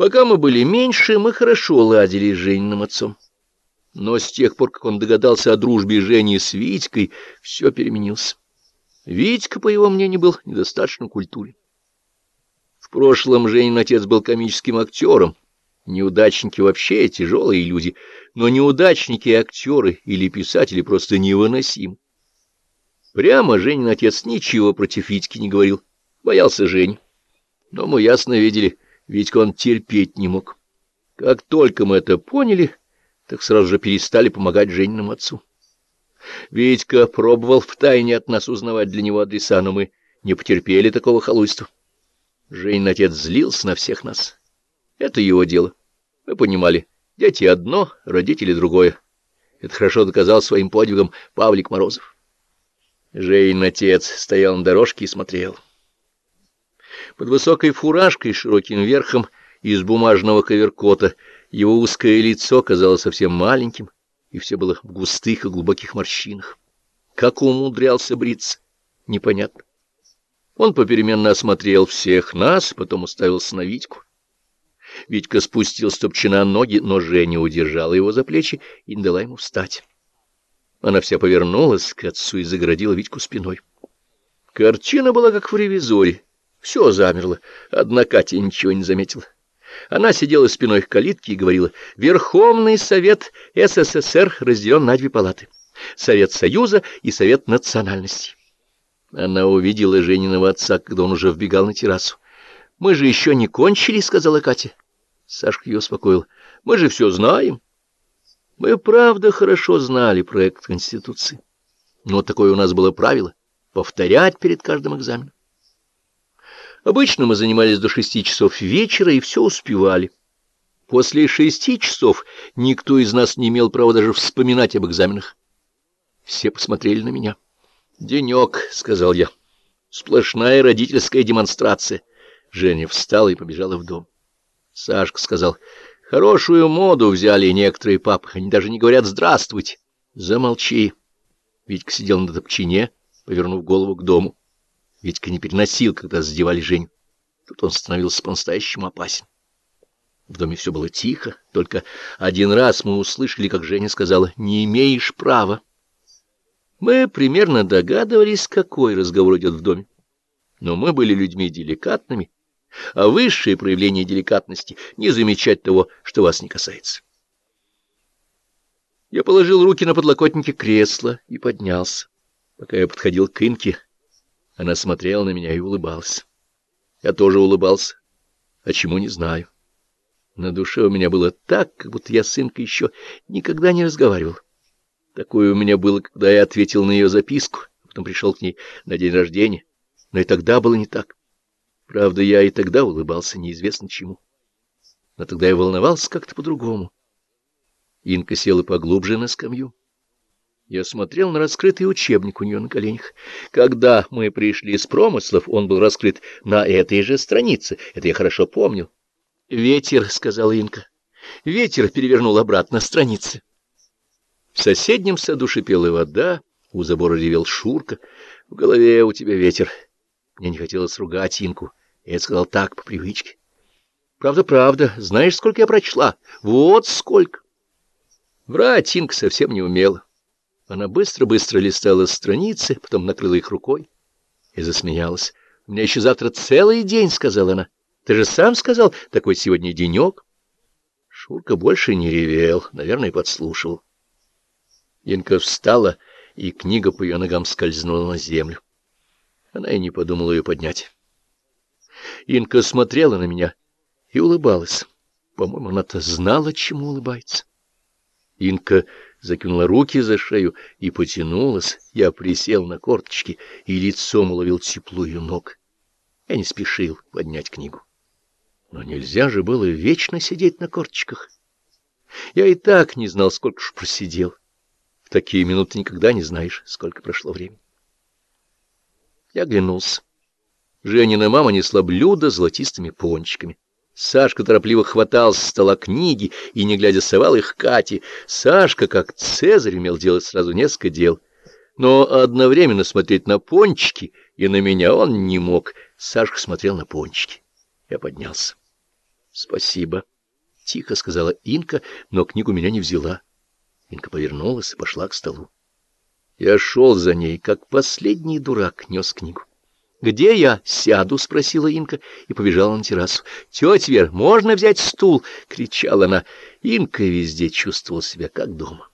Пока мы были меньше, мы хорошо ладили с Жениным отцом. Но с тех пор, как он догадался о дружбе Жени с Витькой, все переменилось. Витька, по его мнению, был недостаточно культуре. В прошлом Женин отец был комическим актером. Неудачники вообще тяжелые люди, но неудачники и актеры или писатели просто невыносимы. Прямо Женин отец ничего против Витьки не говорил, боялся Жень. Но мы ясно видели, Витька он терпеть не мог. Как только мы это поняли, так сразу же перестали помогать Жениному отцу. Витька пробовал втайне от нас узнавать для него адреса, но мы не потерпели такого халуйства. Женин отец злился на всех нас. Это его дело. Мы понимали, дети одно, родители другое. Это хорошо доказал своим подвигом Павлик Морозов. Женин отец стоял на дорожке и смотрел. Под высокой фуражкой, широким верхом из бумажного коверкота, его узкое лицо казалось совсем маленьким, и все было в густых и глубоких морщинах. Как умудрялся бриться, непонятно. Он попеременно осмотрел всех нас, потом уставился на Витьку. Витька спустил стопчина ноги, но Женя удержала его за плечи и не дала ему встать. Она вся повернулась к отцу и загородила Витьку спиной. Картина была как в ревизоре. Все замерло, одна Катя ничего не заметила. Она сидела спиной к калитке и говорила, «Верховный Совет СССР разделен на две палаты. Совет Союза и Совет национальностей». Она увидела Жениного отца, когда он уже вбегал на террасу. «Мы же еще не кончили», — сказала Катя. Сашка ее успокоил. «Мы же все знаем». Мы, правда, хорошо знали проект Конституции. Но такое у нас было правило — повторять перед каждым экзаменом. Обычно мы занимались до шести часов вечера и все успевали. После шести часов никто из нас не имел права даже вспоминать об экзаменах. Все посмотрели на меня. «Денек», — сказал я. «Сплошная родительская демонстрация». Женя встала и побежала в дом. Сашка сказал, «Хорошую моду взяли некоторые папы, они даже не говорят «здравствуйте». Замолчи. Витька сидел на топчине, повернув голову к дому. Витька не переносил, когда задевали Женю. Тут он становился по-настоящему опасен. В доме все было тихо, только один раз мы услышали, как Женя сказала «не имеешь права». Мы примерно догадывались, какой разговор идет в доме. Но мы были людьми деликатными, а высшее проявление деликатности — не замечать того, что вас не касается. Я положил руки на подлокотники кресла и поднялся. Пока я подходил к Инке, она смотрела на меня и улыбалась. Я тоже улыбался, а чему не знаю. На душе у меня было так, как будто я с Инкой еще никогда не разговаривал. Такое у меня было, когда я ответил на ее записку, а потом пришел к ней на день рождения. Но и тогда было не так. Правда, я и тогда улыбался неизвестно чему. Но тогда я волновался как-то по-другому. Инка села поглубже на скамью. Я смотрел на раскрытый учебник у нее на коленях. Когда мы пришли с промыслов, он был раскрыт на этой же странице. Это я хорошо помню. «Ветер», — сказала Инка. Ветер перевернул обратно страницы. В соседнем саду шипела вода, у забора ревел Шурка. В голове у тебя ветер. Мне не хотелось ругать Инку. Я сказал так, по привычке. Правда, правда. Знаешь, сколько я прочла? Вот сколько. Врать Инка совсем не умела. Она быстро-быстро листала страницы, потом накрыла их рукой и засмеялась. — У меня еще завтра целый день, — сказала она. — Ты же сам сказал, такой сегодня денек. Шурка больше не ревел, наверное, подслушал. Инка встала, и книга по ее ногам скользнула на землю. Она и не подумала ее поднять. Инка смотрела на меня и улыбалась. По-моему, она-то знала, чему улыбается. Инка закинула руки за шею и потянулась. Я присел на корточки и лицом уловил тепло ее ног. Я не спешил поднять книгу. Но нельзя же было вечно сидеть на корточках. Я и так не знал, сколько ж просидел. В такие минуты никогда не знаешь, сколько прошло времени. Я оглянулся. Женина мама несла блюдо с золотистыми пончиками. Сашка торопливо хватал с стола книги и, не глядя, совал их Кате. Сашка, как Цезарь, умел делать сразу несколько дел. Но одновременно смотреть на пончики и на меня он не мог. Сашка смотрел на пончики. Я поднялся. — Спасибо, — тихо сказала Инка, но книгу меня не взяла. Инка повернулась и пошла к столу. Я шел за ней, как последний дурак, нес книгу. «Где я сяду?» — спросила Инка и побежала на террасу. «Тетя Вер, можно взять стул?» — кричала она. Инка везде чувствовала себя как дома.